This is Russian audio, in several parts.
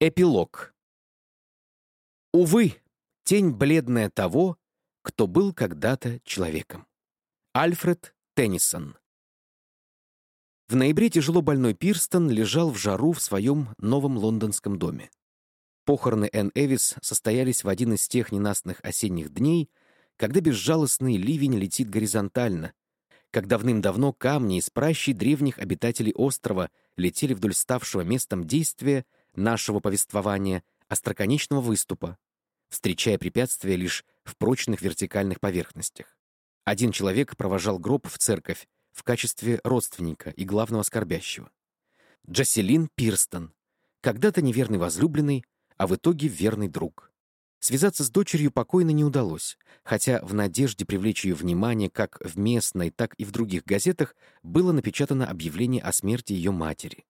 Эпилог. Увы, тень бледная того, кто был когда-то человеком. Альфред Теннисон. В ноябре тяжело больной Пирстон лежал в жару в своем новом лондонском доме. Похороны Энн Эвис состоялись в один из тех ненастных осенних дней, когда безжалостный ливень летит горизонтально, как давным-давно камни из пращи древних обитателей острова летели вдоль ставшего местом действия нашего повествования остроконечного выступа, встречая препятствия лишь в прочных вертикальных поверхностях. Один человек провожал гроб в церковь в качестве родственника и главного скорбящего. Джаселин Пирстон, когда-то неверный возлюбленный, а в итоге верный друг. Связаться с дочерью покойно не удалось, хотя в надежде привлечь ее внимание как в местной, так и в других газетах было напечатано объявление о смерти ее матери.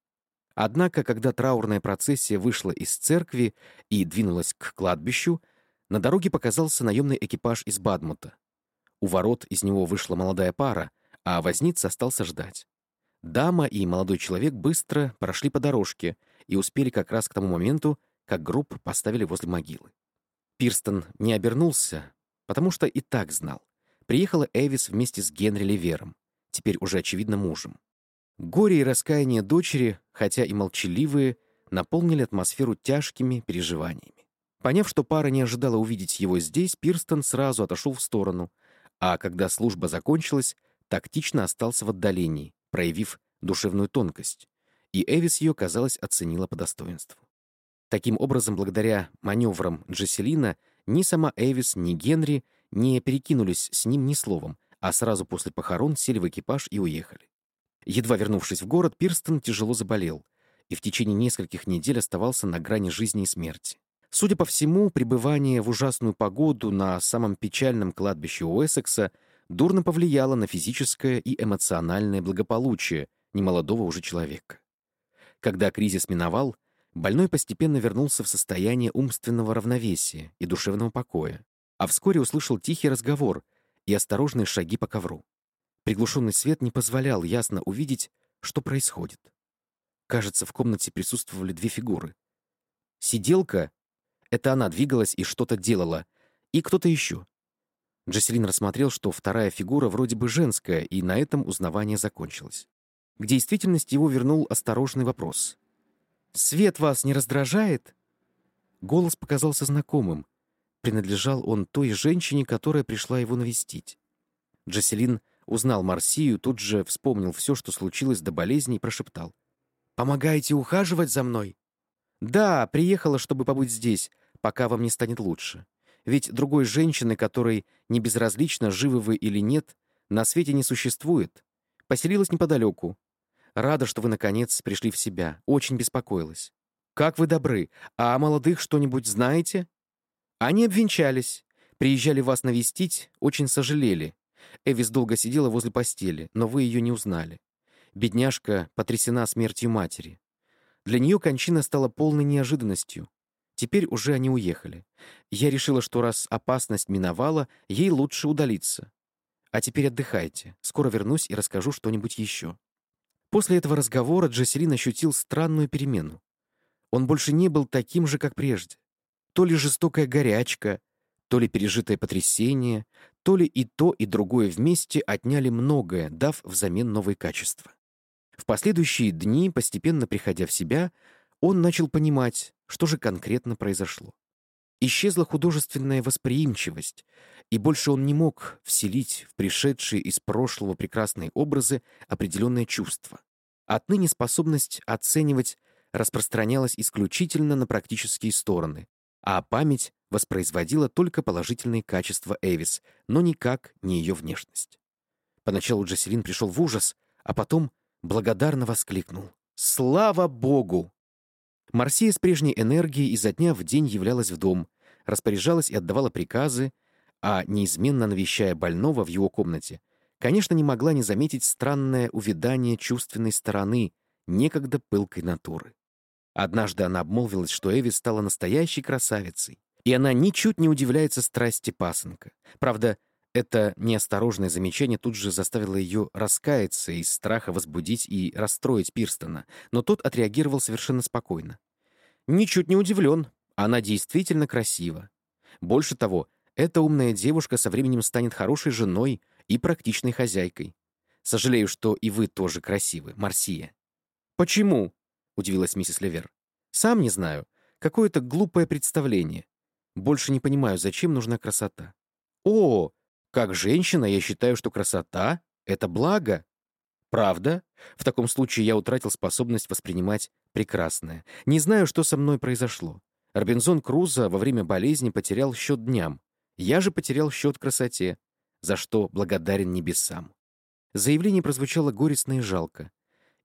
Однако, когда траурная процессия вышла из церкви и двинулась к кладбищу, на дороге показался наемный экипаж из Бадмута. У ворот из него вышла молодая пара, а возница остался ждать. Дама и молодой человек быстро прошли по дорожке и успели как раз к тому моменту, как гроб поставили возле могилы. Пирстон не обернулся, потому что и так знал. Приехала Эвис вместе с Генри Ливером, теперь уже очевидно мужем. Горе и раскаяние дочери, хотя и молчаливые, наполнили атмосферу тяжкими переживаниями. Поняв, что пара не ожидала увидеть его здесь, Пирстон сразу отошел в сторону, а когда служба закончилась, тактично остался в отдалении, проявив душевную тонкость, и Эвис ее, казалось, оценила по достоинству. Таким образом, благодаря маневрам Джесселина, ни сама Эвис, ни Генри не перекинулись с ним ни словом, а сразу после похорон сели в экипаж и уехали. Едва вернувшись в город, Пирстон тяжело заболел и в течение нескольких недель оставался на грани жизни и смерти. Судя по всему, пребывание в ужасную погоду на самом печальном кладбище Уэссекса дурно повлияло на физическое и эмоциональное благополучие немолодого уже человека. Когда кризис миновал, больной постепенно вернулся в состояние умственного равновесия и душевного покоя, а вскоре услышал тихий разговор и осторожные шаги по ковру. Приглушенный свет не позволял ясно увидеть, что происходит. Кажется, в комнате присутствовали две фигуры. Сиделка — это она двигалась и что-то делала, и кто-то еще. Джаселин рассмотрел, что вторая фигура вроде бы женская, и на этом узнавание закончилось. К действительности его вернул осторожный вопрос. «Свет вас не раздражает?» Голос показался знакомым. Принадлежал он той женщине, которая пришла его навестить. Джаселин Узнал Марсию, тут же вспомнил все, что случилось до болезни, и прошептал. «Помогаете ухаживать за мной?» «Да, приехала, чтобы побыть здесь, пока вам не станет лучше. Ведь другой женщины, которой не безразлично, живы вы или нет, на свете не существует. Поселилась неподалеку. Рада, что вы, наконец, пришли в себя. Очень беспокоилась. Как вы добры. А о молодых что-нибудь знаете?» «Они обвенчались. Приезжали вас навестить, очень сожалели. Эвис долго сидела возле постели, но вы ее не узнали. Бедняжка потрясена смертью матери. Для нее кончина стала полной неожиданностью. Теперь уже они уехали. Я решила, что раз опасность миновала, ей лучше удалиться. А теперь отдыхайте. Скоро вернусь и расскажу что-нибудь еще. После этого разговора Джаселин ощутил странную перемену. Он больше не был таким же, как прежде. То ли жестокая горячка, то ли пережитое потрясение, то ли и то, и другое вместе отняли многое, дав взамен новые качества. В последующие дни, постепенно приходя в себя, он начал понимать, что же конкретно произошло. Исчезла художественная восприимчивость, и больше он не мог вселить в пришедшие из прошлого прекрасные образы определенное чувство. Отныне способность оценивать распространялась исключительно на практические стороны, а память воспроизводила только положительные качества Эвис, но никак не ее внешность. Поначалу Джаселин пришел в ужас, а потом благодарно воскликнул. «Слава Богу!» Марсия с прежней энергией изо дня в день являлась в дом, распоряжалась и отдавала приказы, а, неизменно навещая больного в его комнате, конечно, не могла не заметить странное увядание чувственной стороны, некогда пылкой натуры. Однажды она обмолвилась, что Эви стала настоящей красавицей, и она ничуть не удивляется страсти пасынка. Правда, это неосторожное замечание тут же заставило ее раскаяться из страха возбудить и расстроить Пирстона, но тот отреагировал совершенно спокойно. Ничуть не удивлен. Она действительно красива. Больше того, эта умная девушка со временем станет хорошей женой и практичной хозяйкой. Сожалею, что и вы тоже красивы, Марсия. «Почему?» — удивилась миссис Левер. «Сам не знаю. Какое-то глупое представление. Больше не понимаю, зачем нужна красота. О, как женщина я считаю, что красота — это благо. Правда? В таком случае я утратил способность воспринимать прекрасное. Не знаю, что со мной произошло. Робинзон Крузо во время болезни потерял счет дням. Я же потерял счет красоте, за что благодарен небесам. Заявление прозвучало горестно и жалко,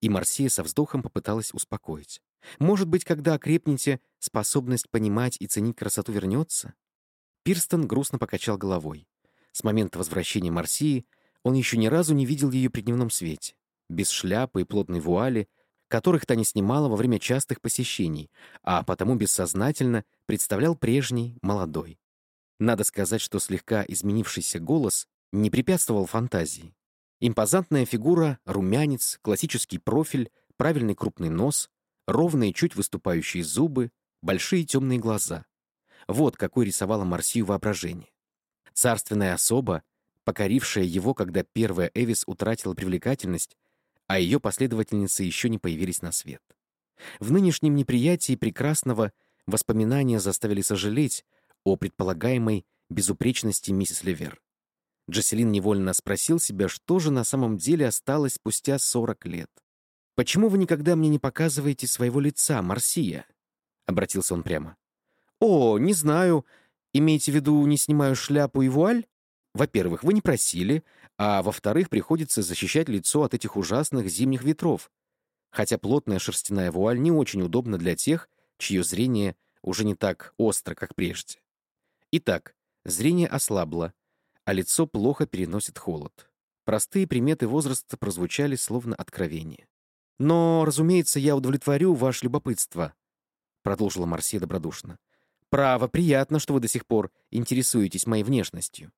и Марсия со вздохом попыталась успокоить. Может быть, когда окрепнете, способность понимать и ценить красоту вернется? Пирстон грустно покачал головой. С момента возвращения Марсии он еще ни разу не видел ее при дневном свете без шляпы и плотной вуали, которых та не снимала во время частых посещений, а потому бессознательно представлял прежний, молодой. Надо сказать, что слегка изменившийся голос не препятствовал фантазии. Импозантная фигура, румянец, классический профиль, правильный крупный нос, ровные чуть выступающие зубы, большие темные глаза. Вот какой рисовала Марсию воображение. Царственная особа, покорившая его, когда первая Эвис утратила привлекательность, а ее последовательницы еще не появились на свет. В нынешнем неприятии прекрасного воспоминания заставили сожалеть о предполагаемой безупречности миссис Левер. Джаселин невольно спросил себя, что же на самом деле осталось спустя 40 лет. «Почему вы никогда мне не показываете своего лица, Марсия?» — обратился он прямо. «О, не знаю. Имеете в виду, не снимаю шляпу и вуаль? Во-первых, вы не просили, а во-вторых, приходится защищать лицо от этих ужасных зимних ветров. Хотя плотная шерстяная вуаль не очень удобна для тех, чье зрение уже не так остро, как прежде. Итак, зрение ослабло, а лицо плохо переносит холод. Простые приметы возраста прозвучали словно откровение. «Но, разумеется, я удовлетворю ваше любопытство», — продолжила Марсия добродушно. «Право, приятно, что вы до сих пор интересуетесь моей внешностью.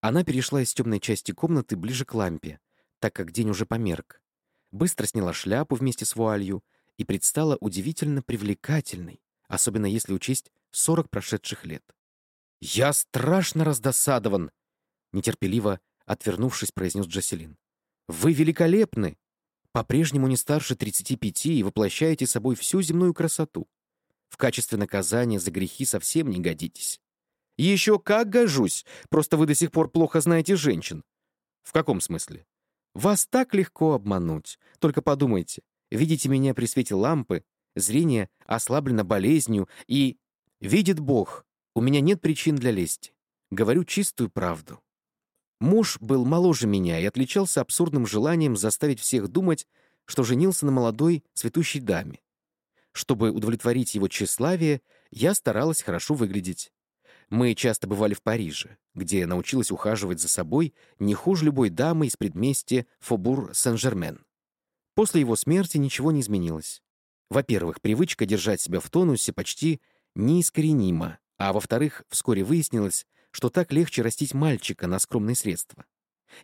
Она перешла из темной части комнаты ближе к лампе, так как день уже померк. Быстро сняла шляпу вместе с вуалью и предстала удивительно привлекательной, особенно если учесть сорок прошедших лет. «Я страшно раздосадован!» — нетерпеливо, отвернувшись, произнес Джаселин. «Вы великолепны! По-прежнему не старше 35 и воплощаете собой всю земную красоту. В качестве наказания за грехи совсем не годитесь. Еще как гожусь, просто вы до сих пор плохо знаете женщин. В каком смысле? Вас так легко обмануть. Только подумайте, видите меня при свете лампы, зрение ослаблено болезнью и... Видит Бог, у меня нет причин для лести. Говорю чистую правду. Муж был моложе меня и отличался абсурдным желанием заставить всех думать, что женился на молодой цветущей даме. Чтобы удовлетворить его тщеславие, я старалась хорошо выглядеть. Мы часто бывали в Париже, где научилась ухаживать за собой не хуже любой дамы из предместья Фобур-Сен-Жермен. После его смерти ничего не изменилось. Во-первых, привычка держать себя в тонусе почти неискоренима, а во-вторых, вскоре выяснилось, что так легче растить мальчика на скромные средства.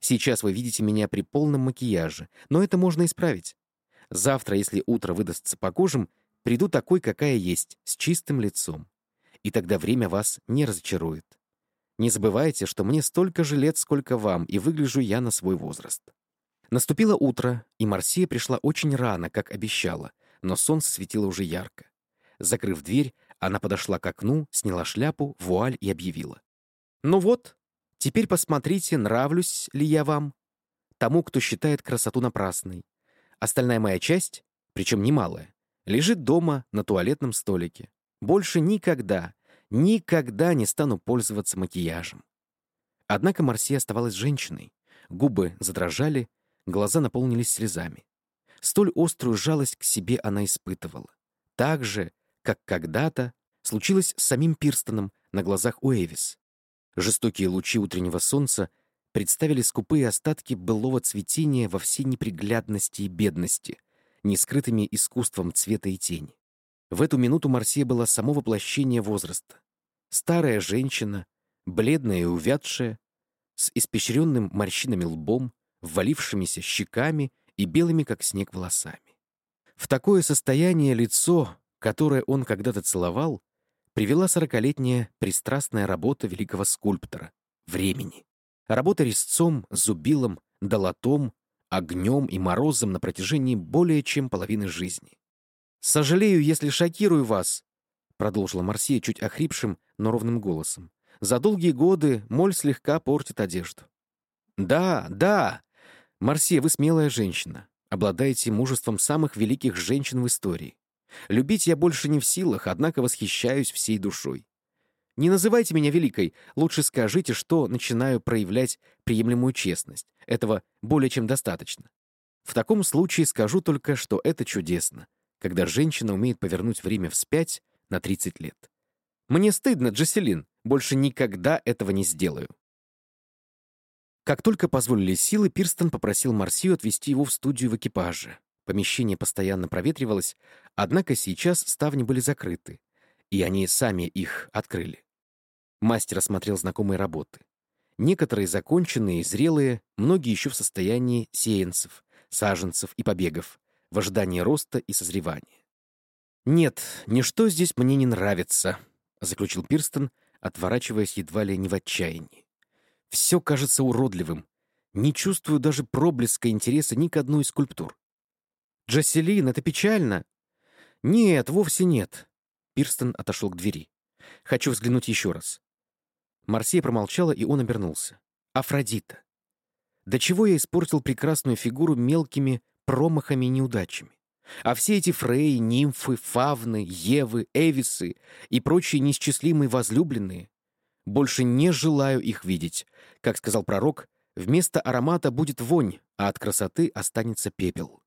Сейчас вы видите меня при полном макияже, но это можно исправить. Завтра, если утро выдастся погожим, приду такой, какая есть, с чистым лицом и тогда время вас не разочарует. Не забывайте, что мне столько же лет, сколько вам, и выгляжу я на свой возраст. Наступило утро, и Марсия пришла очень рано, как обещала, но солнце светило уже ярко. Закрыв дверь, она подошла к окну, сняла шляпу, вуаль и объявила. «Ну вот, теперь посмотрите, нравлюсь ли я вам, тому, кто считает красоту напрасной. Остальная моя часть, причем немалая, лежит дома на туалетном столике. Больше никогда, никогда не стану пользоваться макияжем. Однако Марсия оставалась женщиной. Губы задрожали, глаза наполнились слезами. Столь острую жалость к себе она испытывала. Так же, как когда-то случилось с самим Пирстоном на глазах у Эвис. Жестокие лучи утреннего солнца представили скупые остатки былого цветения во всей неприглядности и бедности, не скрытыми искусством цвета и тени. В эту минуту Марсия была само воплощение возраста. Старая женщина, бледная и увядшая, с испещренным морщинами лбом, ввалившимися щеками и белыми, как снег, волосами. В такое состояние лицо, которое он когда-то целовал, привела сорокалетняя пристрастная работа великого скульптора — времени. Работа резцом, зубилом, долотом, огнем и морозом на протяжении более чем половины жизни. «Сожалею, если шокирую вас», — продолжила Марсия чуть охрипшим, но ровным голосом. «За долгие годы моль слегка портит одежду». «Да, да! Марсия, вы смелая женщина. Обладаете мужеством самых великих женщин в истории. Любить я больше не в силах, однако восхищаюсь всей душой. Не называйте меня великой, лучше скажите, что начинаю проявлять приемлемую честность. Этого более чем достаточно. В таком случае скажу только, что это чудесно, когда женщина умеет повернуть время вспять на 30 лет. Мне стыдно, Джесселин, больше никогда этого не сделаю. Как только позволили силы, Пирстон попросил Марсию отвезти его в студию в экипаже. Помещение постоянно проветривалось, однако сейчас ставни были закрыты, и они сами их открыли. Мастер осмотрел знакомые работы. Некоторые законченные, зрелые, многие еще в состоянии сеянцев, саженцев и побегов, в ожидании роста и созревания. «Нет, ничто здесь мне не нравится», — заключил Пирстон, отворачиваясь едва ли не в отчаянии. «Все кажется уродливым. Не чувствую даже проблеска интереса ни к одной из скульптур. «Джасселин, это печально!» «Нет, вовсе нет». Пирстон отошел к двери. «Хочу взглянуть еще раз». Марсия промолчала, и он обернулся. «Афродита. До чего я испортил прекрасную фигуру мелкими промахами и неудачами? А все эти фреи, нимфы, фавны, евы, эвисы и прочие неисчислимые возлюбленные, больше не желаю их видеть. Как сказал пророк, вместо аромата будет вонь, а от красоты останется пепел.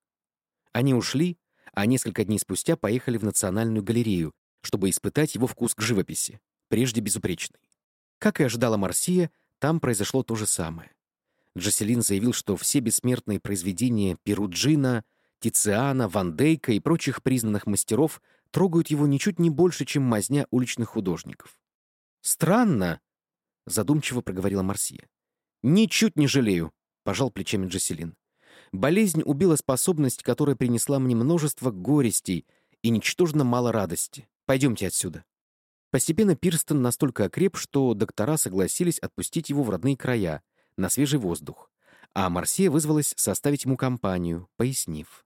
Они ушли, а несколько дней спустя поехали в Национальную галерею, чтобы испытать его вкус к живописи, прежде безупречный. Как и ожидала Марсия, там произошло то же самое. Джаселин заявил, что все бессмертные произведения Перуджина, Тициана, Ван Дейка и прочих признанных мастеров трогают его ничуть не больше, чем мазня уличных художников. «Странно», — задумчиво проговорила Марсия. «Ничуть не жалею», — пожал плечами Джаселин. Болезнь убила способность, которая принесла мне множество горестей и ничтожно мало радости. Пойдемте отсюда. Постепенно Пирстон настолько окреп, что доктора согласились отпустить его в родные края, на свежий воздух. А Марсия вызвалась составить ему компанию, пояснив.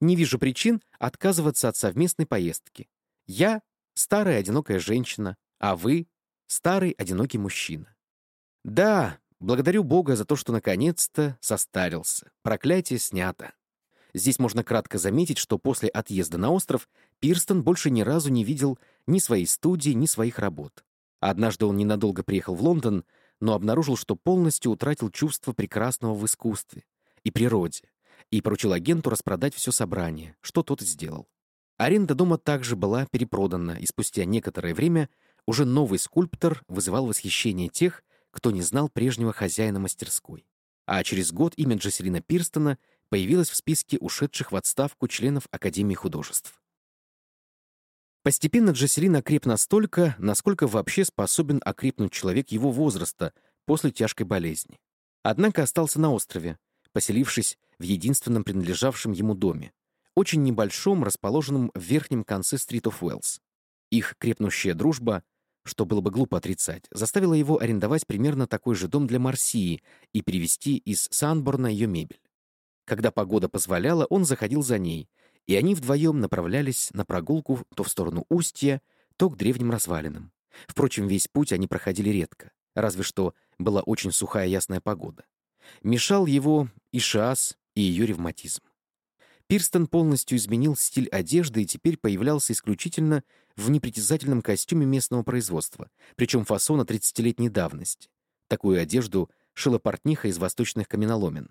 «Не вижу причин отказываться от совместной поездки. Я — старая одинокая женщина, а вы — старый одинокий мужчина. Да, Благодарю Бога за то, что наконец-то состарился. Проклятие снято. Здесь можно кратко заметить, что после отъезда на остров Пирстон больше ни разу не видел ни своей студии, ни своих работ. Однажды он ненадолго приехал в Лондон, но обнаружил, что полностью утратил чувство прекрасного в искусстве и природе, и поручил агенту распродать все собрание, что тот и сделал. Аренда дома также была перепродана, и спустя некоторое время уже новый скульптор вызывал восхищение тех, кто не знал прежнего хозяина мастерской. А через год имя Джаселина Пирстона появилось в списке ушедших в отставку членов Академии художеств. Постепенно Джаселин окреп настолько, насколько вообще способен окрепнуть человек его возраста после тяжкой болезни. Однако остался на острове, поселившись в единственном принадлежавшем ему доме, очень небольшом, расположенном в верхнем конце Стрит оф Уэллс. Их крепнущая дружба что было бы глупо отрицать, заставило его арендовать примерно такой же дом для Марсии и перевезти из Санборна ее мебель. Когда погода позволяла, он заходил за ней, и они вдвоем направлялись на прогулку то в сторону устья, то к древним развалинам. Впрочем, весь путь они проходили редко, разве что была очень сухая ясная погода. Мешал его и шас, и ее ревматизм. Пирстон полностью изменил стиль одежды и теперь появлялся исключительно в непритязательном костюме местного производства, причем фасона 30-летней давности. Такую одежду шила портниха из восточных каменоломен.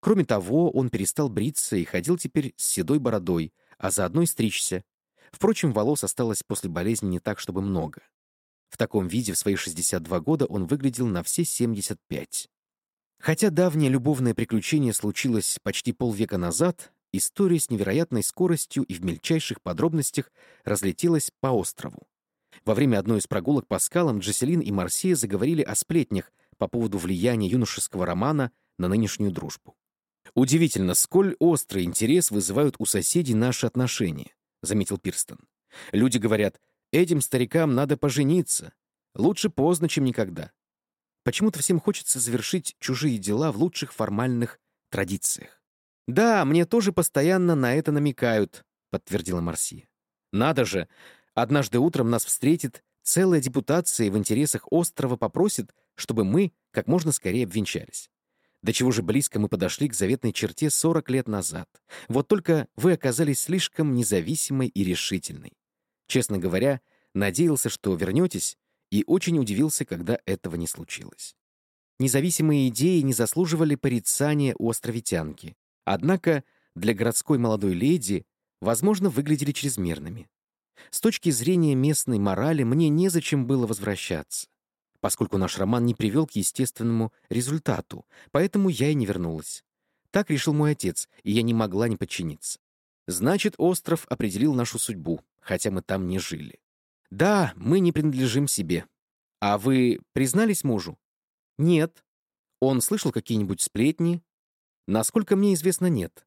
Кроме того, он перестал бриться и ходил теперь с седой бородой, а заодно и стричься. Впрочем, волос осталось после болезни не так, чтобы много. В таком виде в свои 62 года он выглядел на все 75. Хотя давнее любовное приключение случилось почти полвека назад, история с невероятной скоростью и в мельчайших подробностях разлетелась по острову. Во время одной из прогулок по скалам Джеселин и Марсия заговорили о сплетнях по поводу влияния юношеского романа на нынешнюю дружбу. «Удивительно, сколь острый интерес вызывают у соседей наши отношения», — заметил Пирстон. Люди говорят, этим старикам надо пожениться. Лучше поздно, чем никогда. Почему-то всем хочется завершить чужие дела в лучших формальных традициях. «Да, мне тоже постоянно на это намекают», — подтвердила Марсия. «Надо же! Однажды утром нас встретит целая депутация и в интересах острова попросит, чтобы мы как можно скорее обвенчались. До чего же близко мы подошли к заветной черте 40 лет назад. Вот только вы оказались слишком независимой и решительной. Честно говоря, надеялся, что вернетесь, и очень удивился, когда этого не случилось. Независимые идеи не заслуживали порицания у островитянки, однако для городской молодой леди, возможно, выглядели чрезмерными. С точки зрения местной морали мне незачем было возвращаться поскольку наш роман не привел к естественному результату, поэтому я и не вернулась. Так решил мой отец, и я не могла не подчиниться. Значит, остров определил нашу судьбу, хотя мы там не жили. Да, мы не принадлежим себе. А вы признались мужу? Нет. Он слышал какие-нибудь сплетни? Насколько мне известно, нет.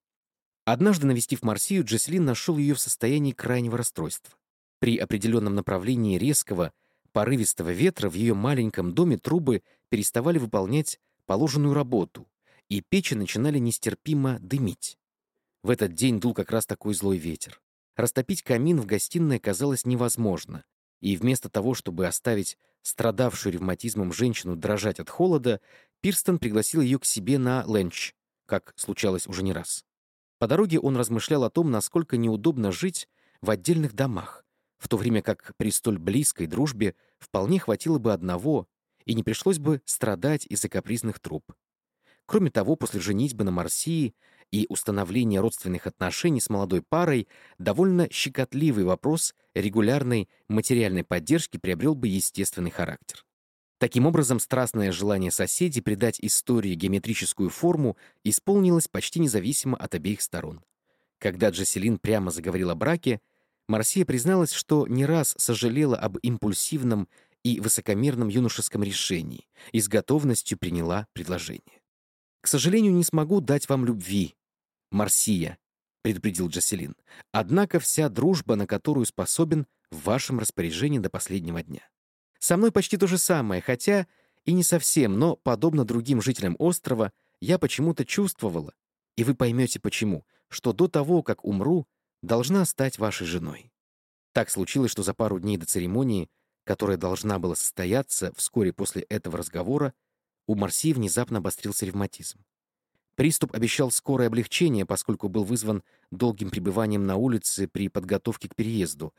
Однажды, навестив Марсию, Джеселин нашел ее в состоянии крайнего расстройства. При определенном направлении резкого, порывистого ветра в ее маленьком доме трубы переставали выполнять положенную работу, и печи начинали нестерпимо дымить. В этот день дул как раз такой злой ветер. Растопить камин в гостиной казалось невозможно, и вместо того, чтобы оставить страдавшую ревматизмом женщину дрожать от холода, Пирстон пригласил ее к себе на ленч, как случалось уже не раз. По дороге он размышлял о том, насколько неудобно жить в отдельных домах, в то время как при столь близкой дружбе вполне хватило бы одного, и не пришлось бы страдать из-за капризных труб. Кроме того, после женитьбы на Марсии и установления родственных отношений с молодой парой, довольно щекотливый вопрос регулярной материальной поддержки приобрел бы естественный характер. Таким образом, страстное желание соседей придать истории геометрическую форму исполнилось почти независимо от обеих сторон. Когда Джаселин прямо заговорил о браке, Марсия призналась, что не раз сожалела об импульсивном и высокомерном юношеском решении и с готовностью приняла предложение. «К сожалению, не смогу дать вам любви, Марсия», — предупредил Джаселин. «Однако вся дружба, на которую способен, в вашем распоряжении до последнего дня. Со мной почти то же самое, хотя и не совсем, но, подобно другим жителям острова, я почему-то чувствовала, и вы поймете почему, что до того, как умру, должна стать вашей женой. Так случилось, что за пару дней до церемонии, которая должна была состояться вскоре после этого разговора, у Марси внезапно обострился ревматизм. Приступ обещал скорое облегчение, поскольку был вызван долгим пребыванием на улице при подготовке к переезду,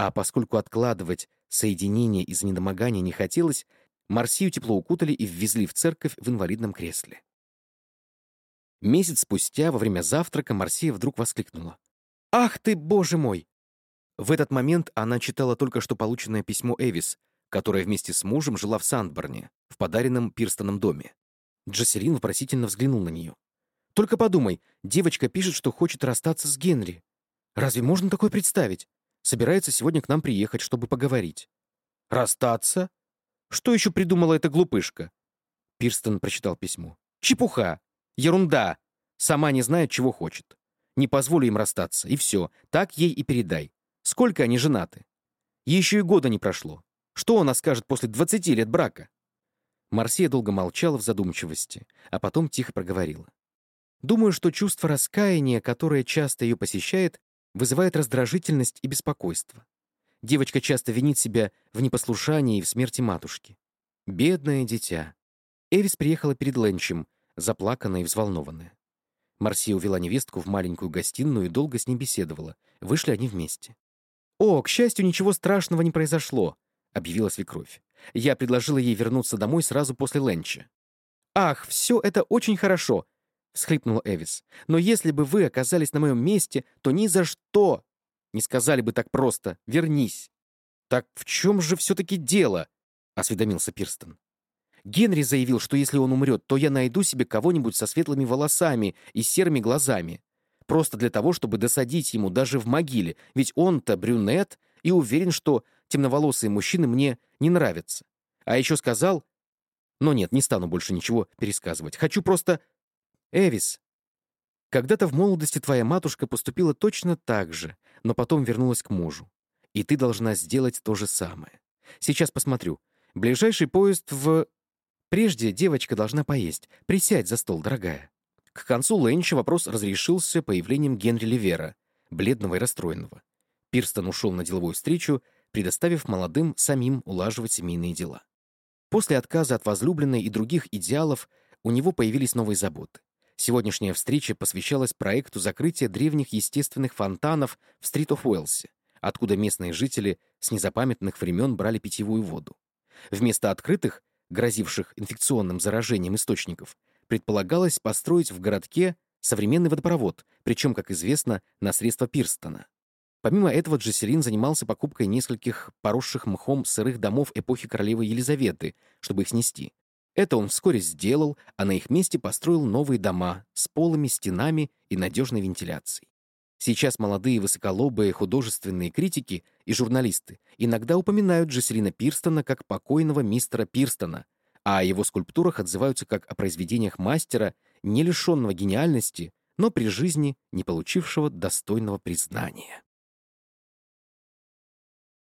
а поскольку откладывать соединение из недомогания не хотелось, Марсию тепло укутали и ввезли в церковь в инвалидном кресле. Месяц спустя, во время завтрака, Марсия вдруг воскликнула. «Ах ты, боже мой!» В этот момент она читала только что полученное письмо Эвис, которая вместе с мужем жила в Сандборне, в подаренном Пирстоном доме. Джаселин вопросительно взглянул на нее. «Только подумай, девочка пишет, что хочет расстаться с Генри. Разве можно такое представить? Собирается сегодня к нам приехать, чтобы поговорить». «Расстаться? Что еще придумала эта глупышка?» Пирстон прочитал письмо. «Чепуха! Ерунда! Сама не знает, чего хочет. Не позволю им расстаться, и все. Так ей и передай. Сколько они женаты? Еще и года не прошло. Что она скажет после 20 лет брака? Марсия долго молчала в задумчивости, а потом тихо проговорила. Думаю, что чувство раскаяния, которое часто ее посещает, вызывает раздражительность и беспокойство. Девочка часто винит себя в непослушании и в смерти матушки. Бедное дитя. Эвис приехала перед Ленчем, заплаканная и взволнованная. Марсия увела невестку в маленькую гостиную и долго с ней беседовала. Вышли они вместе. «О, к счастью, ничего страшного не произошло», — объявила свекровь. Я предложила ей вернуться домой сразу после ленча. «Ах, все это очень хорошо», — всхлипнула Эвис. «Но если бы вы оказались на моем месте, то ни за что не сказали бы так просто «вернись». «Так в чем же все-таки дело?» — осведомился Пирстон. Генри заявил, что если он умрет, то я найду себе кого-нибудь со светлыми волосами и серыми глазами. Просто для того, чтобы досадить ему даже в могиле, ведь он-то брюнет и уверен, что темноволосые мужчины мне не нравятся. А еще сказал... Но нет, не стану больше ничего пересказывать. Хочу просто... Эвис, когда-то в молодости твоя матушка поступила точно так же, но потом вернулась к мужу. И ты должна сделать то же самое. Сейчас посмотрю. Ближайший поезд в... Прежде девочка должна поесть. Присядь за стол, дорогая. К концу ленча вопрос разрешился появлением Генри Ливера, бледного и расстроенного. Пирстон ушел на деловую встречу, предоставив молодым самим улаживать семейные дела. После отказа от возлюбленной и других идеалов у него появились новые заботы. Сегодняшняя встреча посвящалась проекту закрытия древних естественных фонтанов в стрит оф Уэлсе, откуда местные жители с незапамятных времен брали питьевую воду. Вместо открытых, грозивших инфекционным заражением источников, предполагалось построить в городке современный водопровод, причем, как известно, на средства Пирстона. Помимо этого, Джесселин занимался покупкой нескольких поросших мхом сырых домов эпохи королевы Елизаветы, чтобы их снести. Это он вскоре сделал, а на их месте построил новые дома с полыми стенами и надежной вентиляцией. Сейчас молодые высоколобые художественные критики и журналисты иногда упоминают Джесселина Пирстона как покойного мистера Пирстона, а о его скульптурах отзываются как о произведениях мастера, не лишенного гениальности, но при жизни не получившего достойного признания.